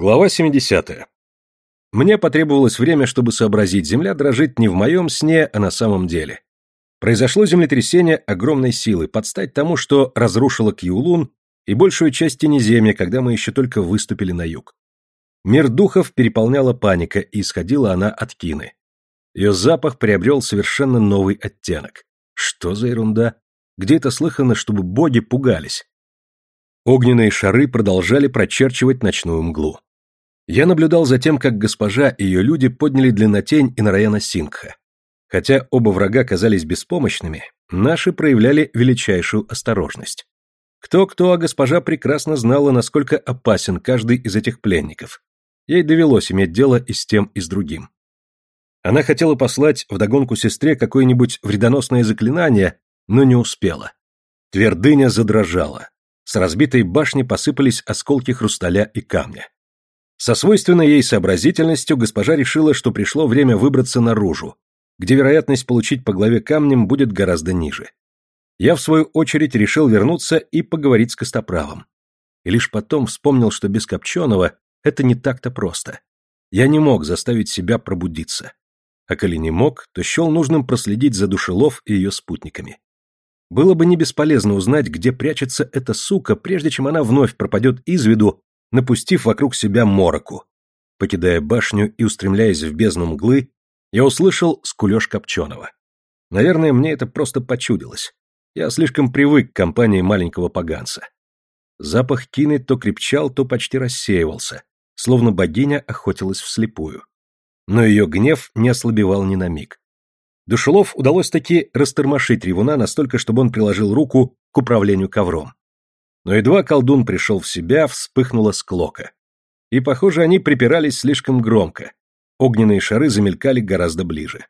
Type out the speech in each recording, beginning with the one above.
Глава 70. Мне потребовалось время, чтобы сообразить, земля дрожит не в моем сне, а на самом деле. Произошло землетрясение огромной силы, под стать тому, что разрушило Кьюлун и большую часть Тенеземья, когда мы еще только выступили на юг. Мир духов переполняла паника, и исходила она от Кины. Ее запах приобрел совершенно новый оттенок. Что за ерунда? Где это слыхано, чтобы боги пугались? Огненные шары продолжали прочерчивать ночную мглу. Я наблюдал за тем, как госпожа и ее люди подняли длиннотень и Нараяна Сингха. Хотя оба врага казались беспомощными, наши проявляли величайшую осторожность. Кто-кто, а госпожа прекрасно знала, насколько опасен каждый из этих пленников. Ей довелось иметь дело и с тем, и с другим. Она хотела послать вдогонку сестре какое-нибудь вредоносное заклинание, но не успела. Твердыня задрожала. С разбитой башни посыпались осколки хрусталя и камня. Со свойственной ей сообразительностью госпожа решила, что пришло время выбраться наружу, где вероятность получить по голове камнем будет гораздо ниже. Я, в свою очередь, решил вернуться и поговорить с Костоправом. И лишь потом вспомнил, что без Копченого это не так-то просто. Я не мог заставить себя пробудиться. А коли не мог, то счел нужным проследить за Душелов и ее спутниками. Было бы не бесполезно узнать, где прячется эта сука, прежде чем она вновь пропадет из виду, напустив вокруг себя мороку. Покидая башню и устремляясь в бездну мглы, я услышал скулеж Копченого. Наверное, мне это просто почудилось. Я слишком привык к компании маленького поганца. Запах кины то крепчал, то почти рассеивался, словно богиня охотилась вслепую. Но ее гнев не ослабевал ни на миг. Душелов удалось таки растормошить ревуна настолько, чтобы он приложил руку к управлению ковром. Но едва колдун пришел в себя, вспыхнула склока. И, похоже, они припирались слишком громко. Огненные шары замелькали гораздо ближе.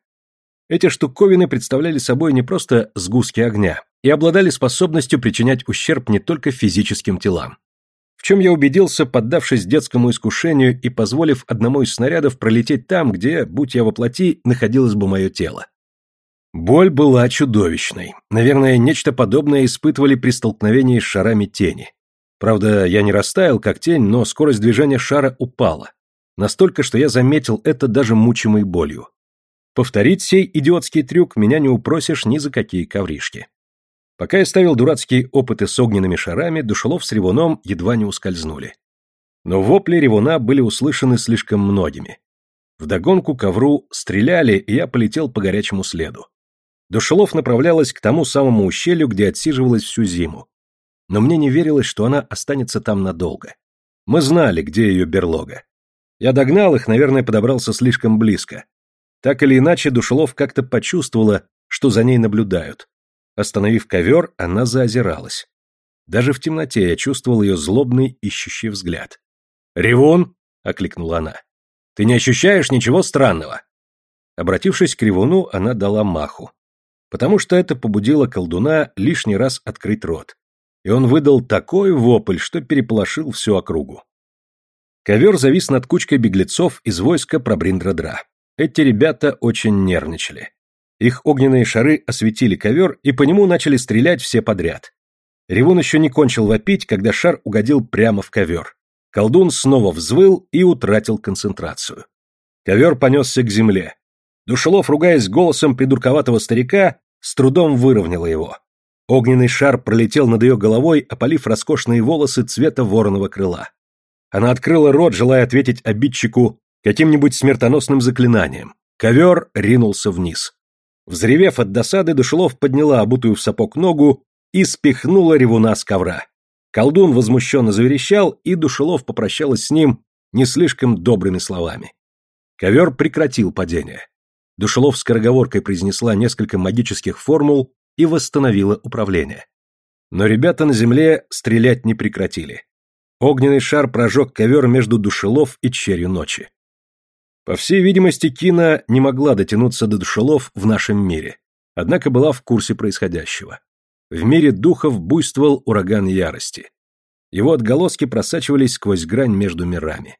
Эти штуковины представляли собой не просто сгустки огня и обладали способностью причинять ущерб не только физическим телам. В чем я убедился, поддавшись детскому искушению и позволив одному из снарядов пролететь там, где, будь я воплоти, находилось бы мое тело. Боль была чудовищной. Наверное, нечто подобное испытывали при столкновении с шарами тени. Правда, я не растаял, как тень, но скорость движения шара упала. Настолько, что я заметил это даже мучимой болью. Повторить сей идиотский трюк меня не упросишь ни за какие ковришки. Пока я ставил дурацкие опыты с огненными шарами, душелов с ревуном едва не ускользнули. Но вопли ревуна были услышаны слишком многими. Вдогонку ковру стреляли, и я полетел по горячему следу. Душелов направлялась к тому самому ущелью, где отсиживалась всю зиму. Но мне не верилось, что она останется там надолго. Мы знали, где ее берлога. Я догнал их, наверное, подобрался слишком близко. Так или иначе, Душелов как-то почувствовала, что за ней наблюдают. Остановив ковер, она заозиралась. Даже в темноте я чувствовал ее злобный, ищущий взгляд. «Ревун!» — окликнула она. «Ты не ощущаешь ничего странного?» Обратившись к Ревуну, она дала маху потому что это побудило колдуна лишний раз открыть рот. И он выдал такой вопль, что переполошил всю округу. Ковер завис над кучкой беглецов из войска Прабриндрадра. Эти ребята очень нервничали. Их огненные шары осветили ковер, и по нему начали стрелять все подряд. Ревун еще не кончил вопить, когда шар угодил прямо в ковер. Колдун снова взвыл и утратил концентрацию. Ковер понесся к земле. Душелов, ругаясь голосом придурковатого старика, с трудом выровняла его. Огненный шар пролетел над ее головой, опалив роскошные волосы цвета вороного крыла. Она открыла рот, желая ответить обидчику каким-нибудь смертоносным заклинанием. Ковер ринулся вниз. Взревев от досады, Душелов подняла обутую в сапог ногу и спихнула ревуна с ковра. Колдун возмущенно заверещал, и Душелов попрощалась с ним не слишком добрыми словами. Ковер прекратил падение. Душелов скороговоркой произнесла несколько магических формул и восстановила управление. Но ребята на земле стрелять не прекратили. Огненный шар прожег ковер между Душелов и черью ночи. По всей видимости, Кина не могла дотянуться до Душелов в нашем мире, однако была в курсе происходящего. В мире духов буйствовал ураган ярости. Его отголоски просачивались сквозь грань между мирами.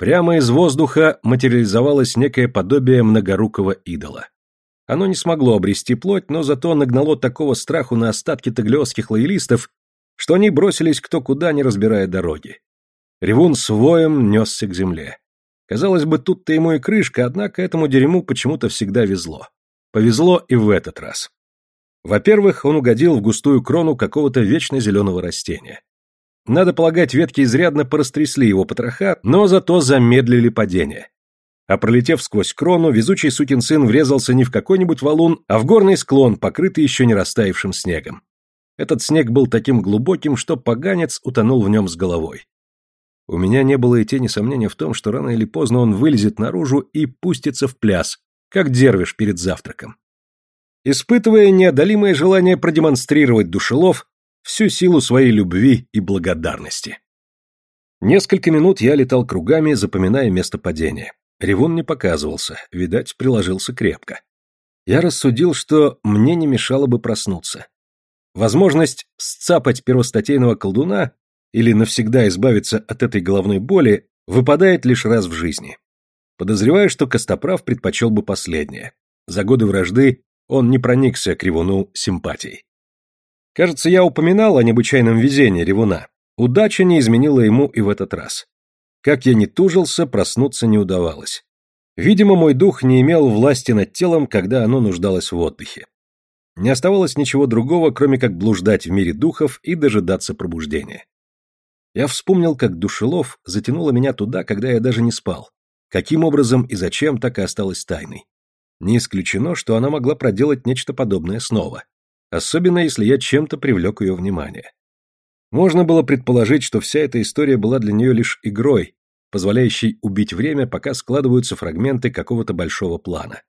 Прямо из воздуха материализовалось некое подобие многорукого идола. Оно не смогло обрести плоть, но зато нагнало такого страху на остатки таглиосских лоялистов, что они бросились кто куда, не разбирая дороги. Ревун с воем несся к земле. Казалось бы, тут-то ему и крышка, однако этому дерьму почему-то всегда везло. Повезло и в этот раз. Во-первых, он угодил в густую крону какого-то вечно зеленого растения. Надо полагать, ветки изрядно порастрясли его потроха, но зато замедлили падение. А пролетев сквозь крону, везучий сукин сын врезался не в какой-нибудь валун, а в горный склон, покрытый еще не растаявшим снегом. Этот снег был таким глубоким, что поганец утонул в нем с головой. У меня не было и тени сомнения в том, что рано или поздно он вылезет наружу и пустится в пляс, как дервиш перед завтраком. Испытывая неодолимое желание продемонстрировать душелов всю силу своей любви и благодарности. Несколько минут я летал кругами, запоминая место падения. Ревун не показывался, видать, приложился крепко. Я рассудил, что мне не мешало бы проснуться. Возможность сцапать первостатейного колдуна или навсегда избавиться от этой головной боли выпадает лишь раз в жизни. Подозреваю, что Костоправ предпочел бы последнее. За годы вражды он не проникся к Ревуну симпатией. Кажется, я упоминал о необычайном везении Ревуна. Удача не изменила ему и в этот раз. Как я не тужился, проснуться не удавалось. Видимо, мой дух не имел власти над телом, когда оно нуждалось в отдыхе. Не оставалось ничего другого, кроме как блуждать в мире духов и дожидаться пробуждения. Я вспомнил, как Душелов затянула меня туда, когда я даже не спал. Каким образом и зачем, так и осталось тайной. Не исключено, что она могла проделать нечто подобное снова. Особенно, если я чем-то привлек ее внимание. Можно было предположить, что вся эта история была для нее лишь игрой, позволяющей убить время, пока складываются фрагменты какого-то большого плана.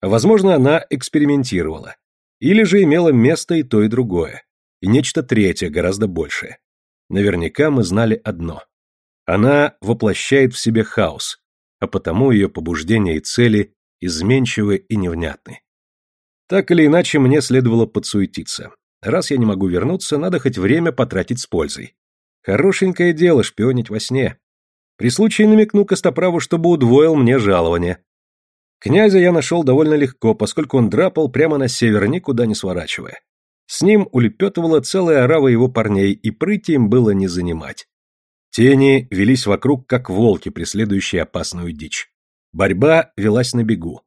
Возможно, она экспериментировала. Или же имела место и то, и другое. И нечто третье, гораздо большее. Наверняка мы знали одно. Она воплощает в себе хаос, а потому ее побуждения и цели изменчивы и невнятны. Так или иначе, мне следовало подсуетиться. Раз я не могу вернуться, надо хоть время потратить с пользой. Хорошенькое дело шпионить во сне. При случае намекну Костоправу, чтобы удвоил мне жалование. Князя я нашел довольно легко, поскольку он драпал прямо на север, никуда не сворачивая. С ним улепетывала целая орава его парней, и прыти им было не занимать. Тени велись вокруг, как волки, преследующие опасную дичь. Борьба велась на бегу.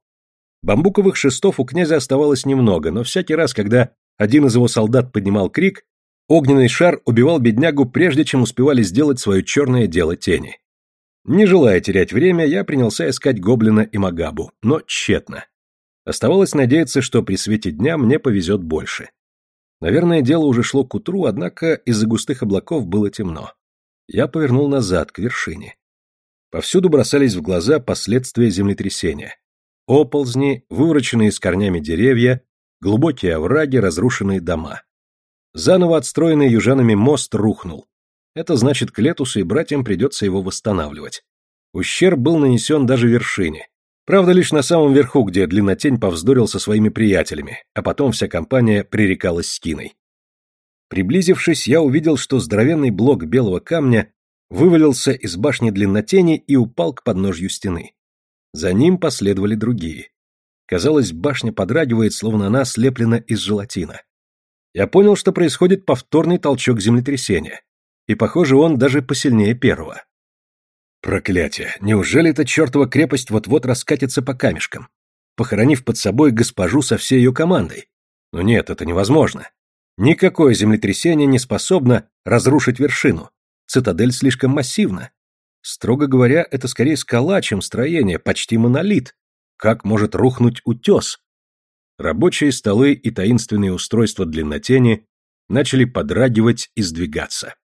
Бамбуковых шестов у князя оставалось немного, но всякий раз, когда один из его солдат поднимал крик, огненный шар убивал беднягу, прежде чем успевали сделать свое черное дело тени. Не желая терять время, я принялся искать гоблина и магабу, но тщетно. Оставалось надеяться, что при свете дня мне повезет больше. Наверное, дело уже шло к утру, однако из-за густых облаков было темно. Я повернул назад, к вершине. Повсюду бросались в глаза последствия землетрясения. Оползни, вывороченные с корнями деревья, глубокие овраги, разрушенные дома. Заново отстроенный южанами мост рухнул. Это значит, Клетусу и братьям придется его восстанавливать. Ущерб был нанесен даже вершине. Правда, лишь на самом верху, где Длиннотень повздорил со своими приятелями, а потом вся компания пререкалась с Киной. Приблизившись, я увидел, что здоровенный блок белого камня вывалился из башни Длиннотени и упал к подножью стены. За ним последовали другие. Казалось, башня подрагивает, словно она слеплена из желатина. Я понял, что происходит повторный толчок землетрясения. И, похоже, он даже посильнее первого. Проклятие! Неужели эта чертова крепость вот-вот раскатится по камешкам, похоронив под собой госпожу со всей ее командой? Но нет, это невозможно. Никакое землетрясение не способно разрушить вершину. Цитадель слишком массивна. Строго говоря, это скорее скала, чем строение, почти монолит. Как может рухнуть утес? Рабочие столы и таинственные устройства длиннотени начали подрагивать и сдвигаться.